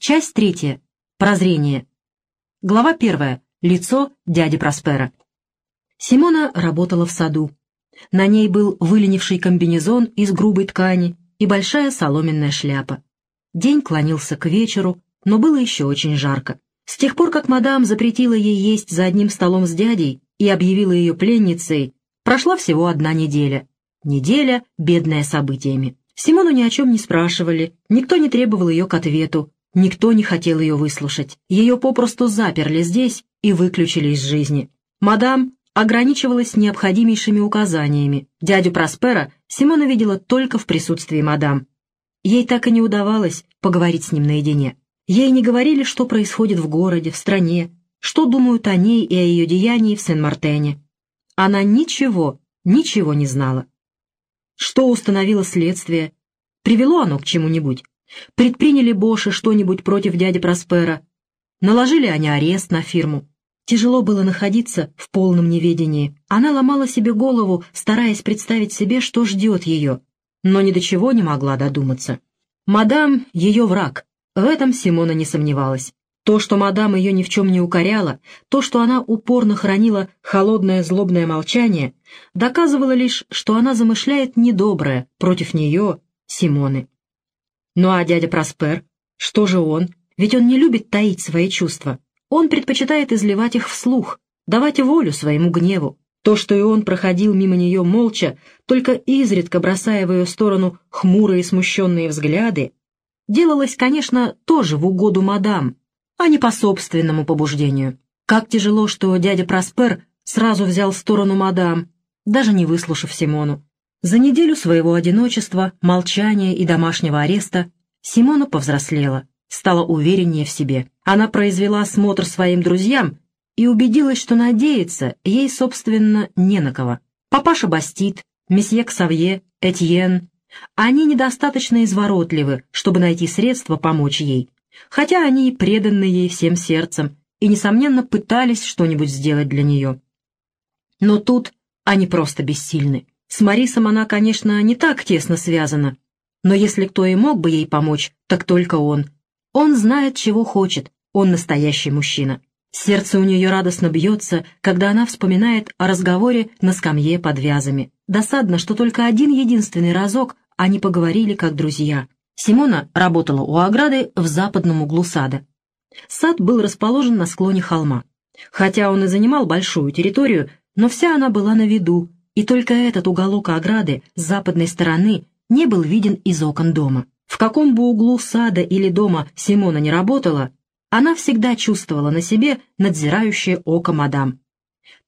Часть третья. Прозрение. Глава первая. Лицо дяди Проспера. Симона работала в саду. На ней был выленивший комбинезон из грубой ткани и большая соломенная шляпа. День клонился к вечеру, но было еще очень жарко. С тех пор, как мадам запретила ей есть за одним столом с дядей и объявила ее пленницей, прошла всего одна неделя. Неделя, бедная событиями. Симону ни о чем не спрашивали, никто не требовал ее к ответу, никто не хотел ее выслушать. Ее попросту заперли здесь и выключили из жизни. Мадам ограничивалась необходимейшими указаниями. Дядю Проспера Симона видела только в присутствии мадам. Ей так и не удавалось поговорить с ним наедине. Ей не говорили, что происходит в городе, в стране, что думают о ней и о ее деянии в Сен-Мартене. Она ничего, ничего не знала. Что установило следствие? Привело оно к чему-нибудь? Предприняли Боши что-нибудь против дяди Проспера? Наложили они арест на фирму? Тяжело было находиться в полном неведении. Она ломала себе голову, стараясь представить себе, что ждет ее, но ни до чего не могла додуматься. Мадам — ее враг. В этом Симона не сомневалась. То, что мадам ее ни в чем не укоряла, то, что она упорно хранила холодное злобное молчание, доказывало лишь, что она замышляет недоброе против нее, Симоны. Ну а дядя Проспер? Что же он? Ведь он не любит таить свои чувства. Он предпочитает изливать их вслух, давать волю своему гневу. То, что и он проходил мимо нее молча, только изредка бросая в ее сторону хмурые смущенные взгляды, делалось, конечно, тоже в угоду мадам, а не по собственному побуждению. Как тяжело, что дядя Проспер сразу взял сторону мадам, даже не выслушав Симону. За неделю своего одиночества, молчания и домашнего ареста Симона повзрослела, стала увереннее в себе. Она произвела осмотр своим друзьям и убедилась, что надеяться ей, собственно, не на кого. Папаша Бастит, месье Ксавье, Этьен, они недостаточно изворотливы, чтобы найти средства помочь ей, хотя они и преданы ей всем сердцем и, несомненно, пытались что-нибудь сделать для нее. Но тут они просто бессильны. С Марисом она, конечно, не так тесно связана, но если кто и мог бы ей помочь, так только он. Он знает, чего хочет, он настоящий мужчина. Сердце у нее радостно бьется, когда она вспоминает о разговоре на скамье под вязами. Досадно, что только один единственный разок они поговорили как друзья. Симона работала у ограды в западном углу сада. Сад был расположен на склоне холма. Хотя он и занимал большую территорию, но вся она была на виду, и только этот уголок ограды с западной стороны не был виден из окон дома. В каком бы углу сада или дома Симона не работала, она всегда чувствовала на себе надзирающее око мадам.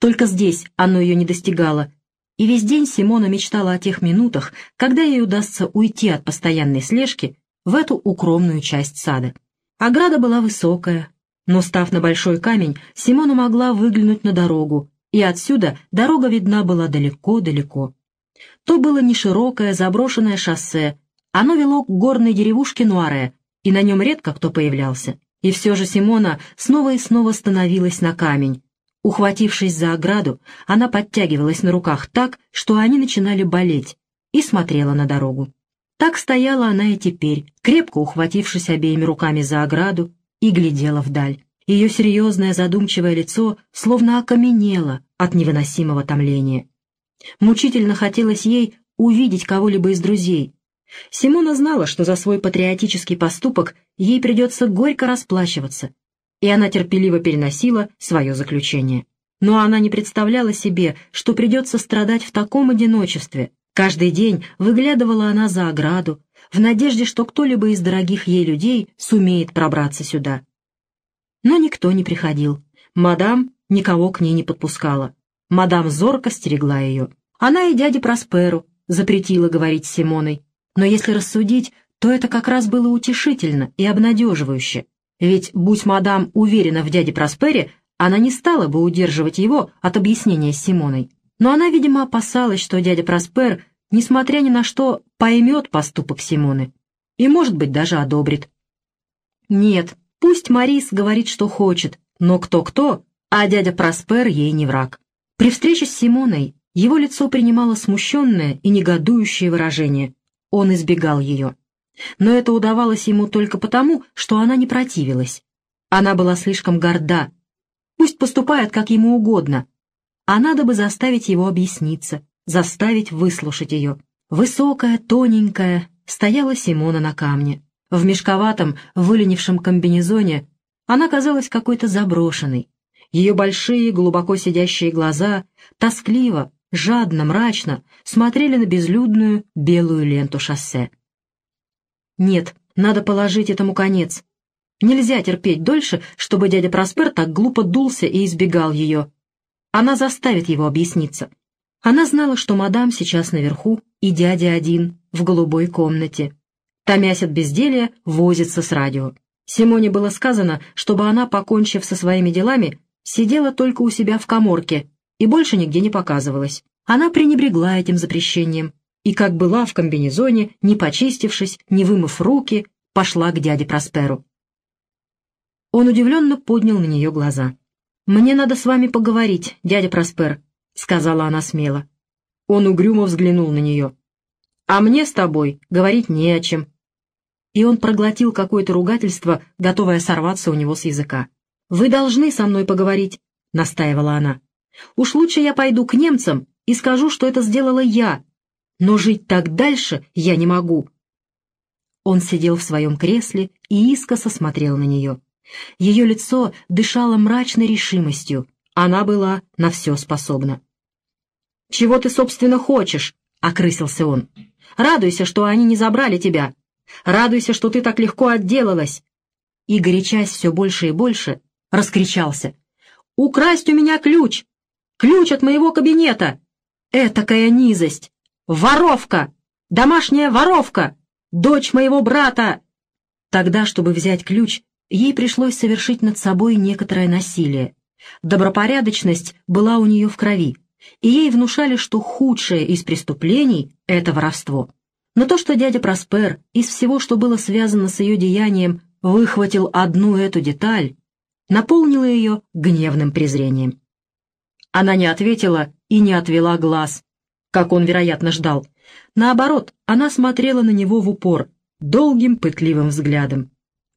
Только здесь оно ее не достигало, и весь день Симона мечтала о тех минутах, когда ей удастся уйти от постоянной слежки в эту укромную часть сада. Ограда была высокая, но, став на большой камень, Симона могла выглянуть на дорогу, и отсюда дорога видна была далеко-далеко. То было не широкое заброшенное шоссе, оно вело к горной деревушке Нуаре, и на нем редко кто появлялся. И все же Симона снова и снова становилась на камень, Ухватившись за ограду, она подтягивалась на руках так, что они начинали болеть, и смотрела на дорогу. Так стояла она и теперь, крепко ухватившись обеими руками за ограду, и глядела вдаль. Ее серьезное задумчивое лицо словно окаменело от невыносимого томления. Мучительно хотелось ей увидеть кого-либо из друзей. Симона знала, что за свой патриотический поступок ей придется горько расплачиваться, и она терпеливо переносила свое заключение. Но она не представляла себе, что придется страдать в таком одиночестве. Каждый день выглядывала она за ограду, в надежде, что кто-либо из дорогих ей людей сумеет пробраться сюда. Но никто не приходил. Мадам никого к ней не подпускала. Мадам зорко стерегла ее. Она и дяде Просперу запретила говорить с Симоной. Но если рассудить, то это как раз было утешительно и обнадеживающе. Ведь, будь мадам уверена в дяде Проспере, она не стала бы удерживать его от объяснения с Симоной. Но она, видимо, опасалась, что дядя Проспер, несмотря ни на что, поймет поступок Симоны и, может быть, даже одобрит. Нет, пусть Марис говорит, что хочет, но кто-кто, а дядя Проспер ей не враг. При встрече с Симоной его лицо принимало смущенное и негодующее выражение. Он избегал ее. Но это удавалось ему только потому, что она не противилась. Она была слишком горда. Пусть поступает, как ему угодно. А надо бы заставить его объясниться, заставить выслушать ее. Высокая, тоненькая, стояла Симона на камне. В мешковатом, выленившем комбинезоне она казалась какой-то заброшенной. Ее большие, глубоко сидящие глаза тоскливо, жадно, мрачно смотрели на безлюдную белую ленту шоссе. Нет, надо положить этому конец. Нельзя терпеть дольше, чтобы дядя Проспер так глупо дулся и избегал ее. Она заставит его объясниться. Она знала, что мадам сейчас наверху, и дядя один, в голубой комнате. Томясь от безделья, возится с радио. Симоне было сказано, чтобы она, покончив со своими делами, сидела только у себя в коморке и больше нигде не показывалась. Она пренебрегла этим запрещением и, как была в комбинезоне, не почистившись, не вымыв руки, пошла к дяде Просперу. Он удивленно поднял на нее глаза. «Мне надо с вами поговорить, дядя Проспер», — сказала она смело. Он угрюмо взглянул на нее. «А мне с тобой говорить не о чем». И он проглотил какое-то ругательство, готовое сорваться у него с языка. «Вы должны со мной поговорить», — настаивала она. «Уж лучше я пойду к немцам и скажу, что это сделала я, но жить так дальше я не могу». Он сидел в своем кресле и искоса смотрел на нее. Ее лицо дышало мрачной решимостью, она была на все способна. «Чего ты, собственно, хочешь?» — окрысился он. «Радуйся, что они не забрали тебя. Радуйся, что ты так легко отделалась». И, горячась все больше и больше, раскричался. «Украсть у меня ключ! Ключ от моего кабинета! Этакая низость! Воровка! Домашняя воровка! Дочь моего брата!» Тогда, чтобы взять ключ, ей пришлось совершить над собой некоторое насилие. Добропорядочность была у нее в крови, и ей внушали, что худшее из преступлений — это воровство. Но то, что дядя Проспер из всего, что было связано с ее деянием, выхватил одну эту деталь, наполнило ее гневным презрением. Она не ответила и не отвела глаз, как он, вероятно, ждал. Наоборот, она смотрела на него в упор, долгим пытливым взглядом.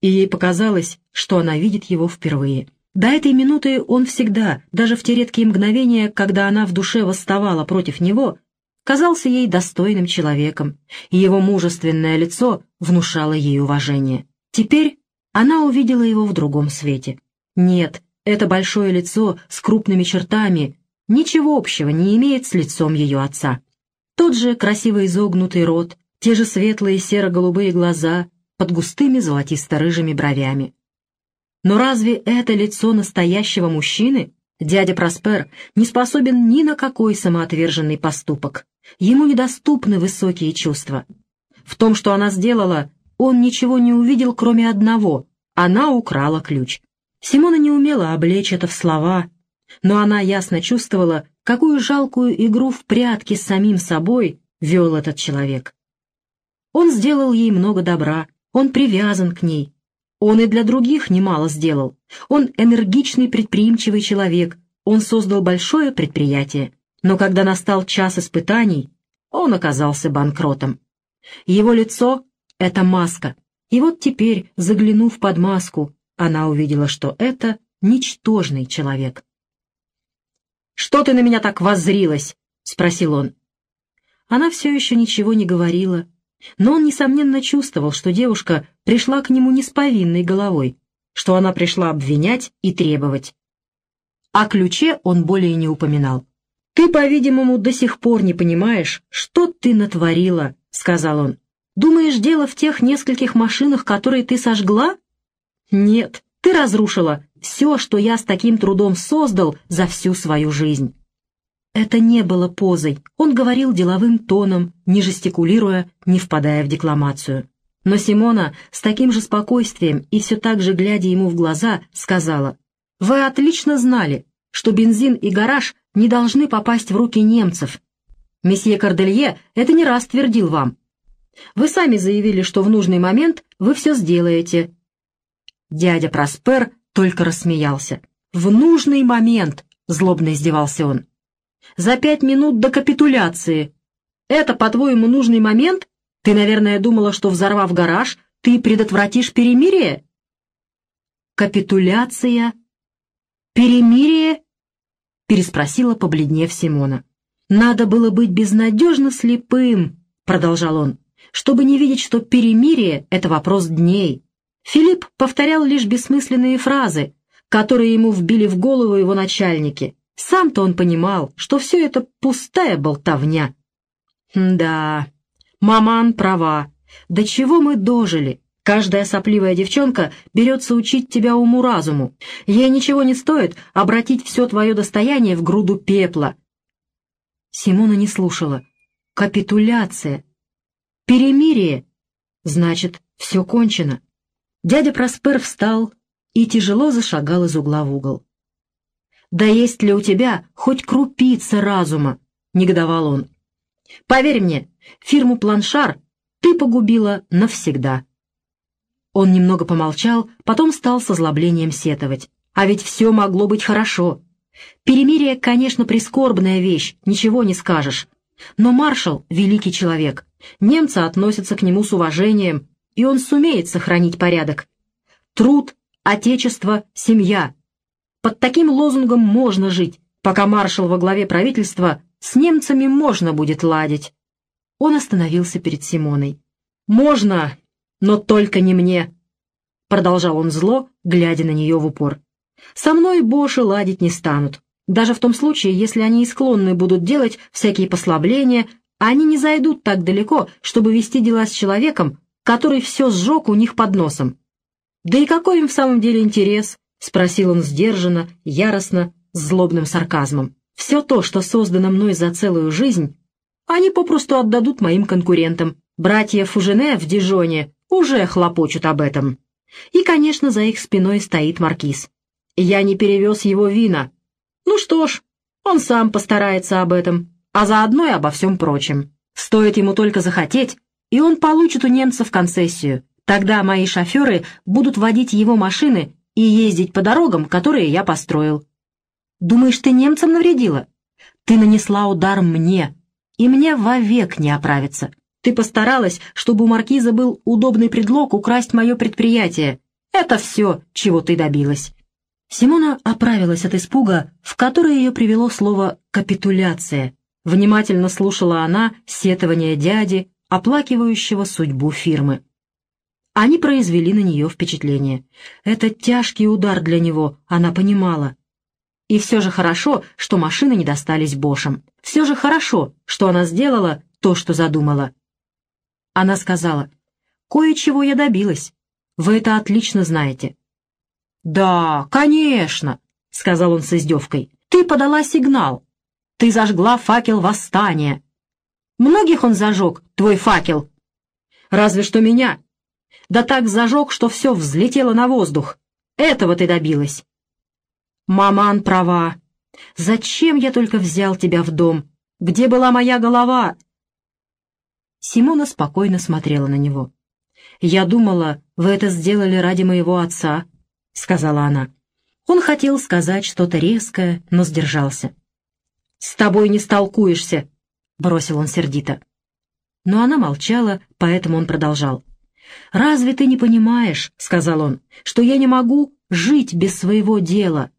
И ей показалось, что она видит его впервые. До этой минуты он всегда, даже в те редкие мгновения, когда она в душе восставала против него, казался ей достойным человеком, и его мужественное лицо внушало ей уважение. Теперь она увидела его в другом свете. Нет, это большое лицо с крупными чертами ничего общего не имеет с лицом ее отца. Тот же красиво изогнутый рот, те же светлые серо-голубые глаза под густыми золотисто-рыжими бровями. Но разве это лицо настоящего мужчины? Дядя Проспер не способен ни на какой самоотверженный поступок. Ему недоступны высокие чувства. В том, что она сделала, он ничего не увидел, кроме одного — она украла ключ. Симона не умела облечь это в слова, но она ясно чувствовала, какую жалкую игру в прятки с самим собой вел этот человек. Он сделал ей много добра, он привязан к ней. Он и для других немало сделал. Он энергичный, предприимчивый человек, он создал большое предприятие. Но когда настал час испытаний, он оказался банкротом. Его лицо — это маска. И вот теперь, заглянув под маску, она увидела, что это ничтожный человек. «Что ты на меня так воззрилась?» — спросил он. Она все еще ничего не говорила, но он, несомненно, чувствовал, что девушка пришла к нему не с повинной головой, что она пришла обвинять и требовать. О ключе он более не упоминал. «Ты, по-видимому, до сих пор не понимаешь, что ты натворила», — сказал он. «Думаешь, дело в тех нескольких машинах, которые ты сожгла?» Нет, ты разрушила все, что я с таким трудом создал за всю свою жизнь. Это не было позой. Он говорил деловым тоном, не жестикулируя, не впадая в декламацию. Но Симона с таким же спокойствием и все так же, глядя ему в глаза, сказала, «Вы отлично знали, что бензин и гараж не должны попасть в руки немцев. Месье Корделье это не раз твердил вам. Вы сами заявили, что в нужный момент вы все сделаете, Дядя Проспер только рассмеялся. «В нужный момент!» — злобно издевался он. «За пять минут до капитуляции! Это, по-твоему, нужный момент? Ты, наверное, думала, что, взорвав гараж, ты предотвратишь перемирие? Капитуляция? Перемирие? Переспросила, побледнев Симона. Надо было быть безнадежно слепым, продолжал он, чтобы не видеть, что перемирие — это вопрос дней. Филипп повторял лишь бессмысленные фразы, которые ему вбили в голову его начальники. Сам-то он понимал, что все это пустая болтовня. Да, маман права. До чего мы дожили? Каждая сопливая девчонка берется учить тебя уму-разуму. Ей ничего не стоит обратить все твое достояние в груду пепла. Симона не слушала. Капитуляция. Перемирие. Значит, все кончено. Дядя Проспер встал и тяжело зашагал из угла в угол. «Да есть ли у тебя хоть крупица разума?» — негодовал он. «Поверь мне, фирму «Планшар» ты погубила навсегда». Он немного помолчал, потом стал с озлоблением сетовать. А ведь все могло быть хорошо. Перемирие, конечно, прискорбная вещь, ничего не скажешь. Но маршал — великий человек. Немцы относятся к нему с уважением, и он сумеет сохранить порядок. Труд, отечество, семья. Под таким лозунгом можно жить, пока маршал во главе правительства с немцами можно будет ладить. Он остановился перед Симоной. «Можно, но только не мне», — продолжал он зло, глядя на нее в упор. «Со мной Боши ладить не станут. Даже в том случае, если они и склонны будут делать всякие послабления, они не зайдут так далеко, чтобы вести дела с человеком, который все сжег у них под носом. Да и какой им в самом деле интерес? — спросил он сдержанно, яростно, с злобным сарказмом. «Все то, что создано мной за целую жизнь, они попросту отдадут моим конкурентам. Братья Фужене в Дижоне уже хлопочут об этом. И, конечно, за их спиной стоит маркиз. Я не перевез его вина. Ну что ж, он сам постарается об этом, а заодно и обо всем прочем. Стоит ему только захотеть, и он получит у немцев концессию. Тогда мои шоферы будут водить его машины и ездить по дорогам, которые я построил. Думаешь, ты немцам навредила? Ты нанесла удар мне, и мне вовек не оправиться. Ты постаралась, чтобы у маркиза был удобный предлог украсть мое предприятие. Это все, чего ты добилась». Симона оправилась от испуга, в который ее привело слово «капитуляция». Внимательно слушала она сетование дяди, оплакивающего судьбу фирмы. Они произвели на нее впечатление. Это тяжкий удар для него, она понимала. И все же хорошо, что машины не достались Бошам. Все же хорошо, что она сделала то, что задумала. Она сказала, «Кое-чего я добилась. Вы это отлично знаете». «Да, конечно», — сказал он с издевкой. «Ты подала сигнал. Ты зажгла факел восстания. Многих он зажег, твой факел. Разве что меня да так зажег, что все взлетело на воздух. Этого ты добилась. Маман права. Зачем я только взял тебя в дом? Где была моя голова? Симона спокойно смотрела на него. «Я думала, вы это сделали ради моего отца», — сказала она. Он хотел сказать что-то резкое, но сдержался. «С тобой не столкуешься», — бросил он сердито. Но она молчала, поэтому он продолжал. «Разве ты не понимаешь, — сказал он, — что я не могу жить без своего дела?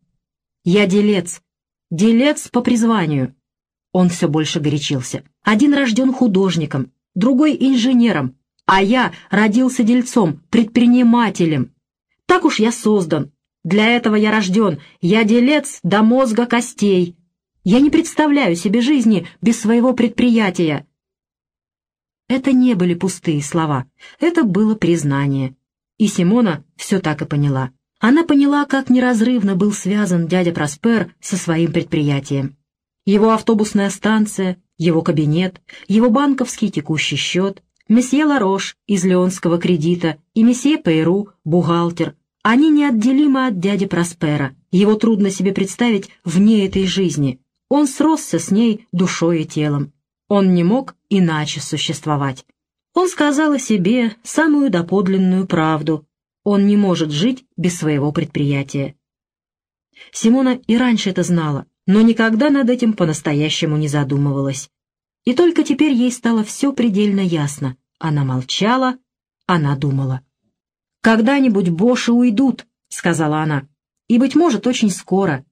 Я делец, делец по призванию». Он все больше горячился. «Один рожден художником, другой инженером, а я родился дельцом, предпринимателем. Так уж я создан. Для этого я рожден. Я делец до мозга костей. Я не представляю себе жизни без своего предприятия. Это не были пустые слова, это было признание. И Симона все так и поняла. Она поняла, как неразрывно был связан дядя Проспер со своим предприятием. Его автобусная станция, его кабинет, его банковский текущий счет, месье Ларош из Леонского кредита и месье Пейру, бухгалтер, они неотделимы от дяди Проспера. Его трудно себе представить вне этой жизни. Он сросся с ней душой и телом. Он не мог иначе существовать. Он сказал о себе самую доподлинную правду. Он не может жить без своего предприятия. Симона и раньше это знала, но никогда над этим по-настоящему не задумывалась. И только теперь ей стало все предельно ясно. Она молчала, она думала. «Когда-нибудь Боши уйдут», — сказала она, — «и, быть может, очень скоро.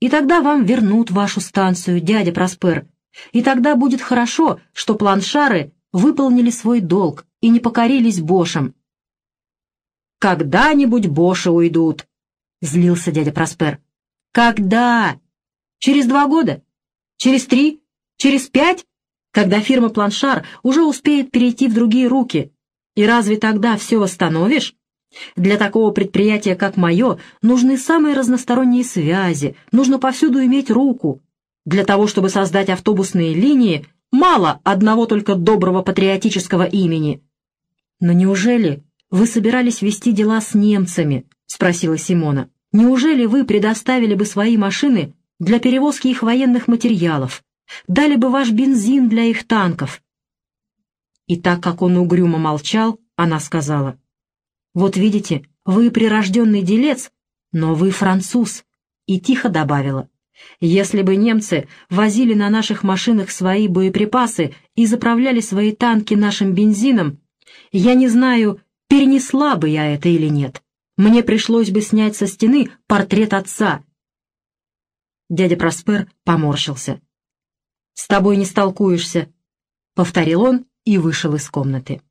И тогда вам вернут вашу станцию, дядя Проспер, и тогда будет хорошо, что планшары выполнили свой долг и не покорились Бошам». «Когда-нибудь Боши уйдут», — злился дядя Проспер. «Когда? Через два года? Через три? Через пять? Когда фирма «Планшар» уже успеет перейти в другие руки? И разве тогда все восстановишь? Для такого предприятия, как мое, нужны самые разносторонние связи, нужно повсюду иметь руку. Для того, чтобы создать автобусные линии, мало одного только доброго патриотического имени. Но неужели вы собирались вести дела с немцами?» — спросила Симона. «Неужели вы предоставили бы свои машины для перевозки их военных материалов? Дали бы ваш бензин для их танков?» И так как он угрюмо молчал, она сказала, «Вот видите, вы прирожденный делец, но вы француз», и тихо добавила, «Если бы немцы возили на наших машинах свои боеприпасы и заправляли свои танки нашим бензином, я не знаю, перенесла бы я это или нет. Мне пришлось бы снять со стены портрет отца». Дядя Проспер поморщился. «С тобой не столкуешься», — повторил он и вышел из комнаты.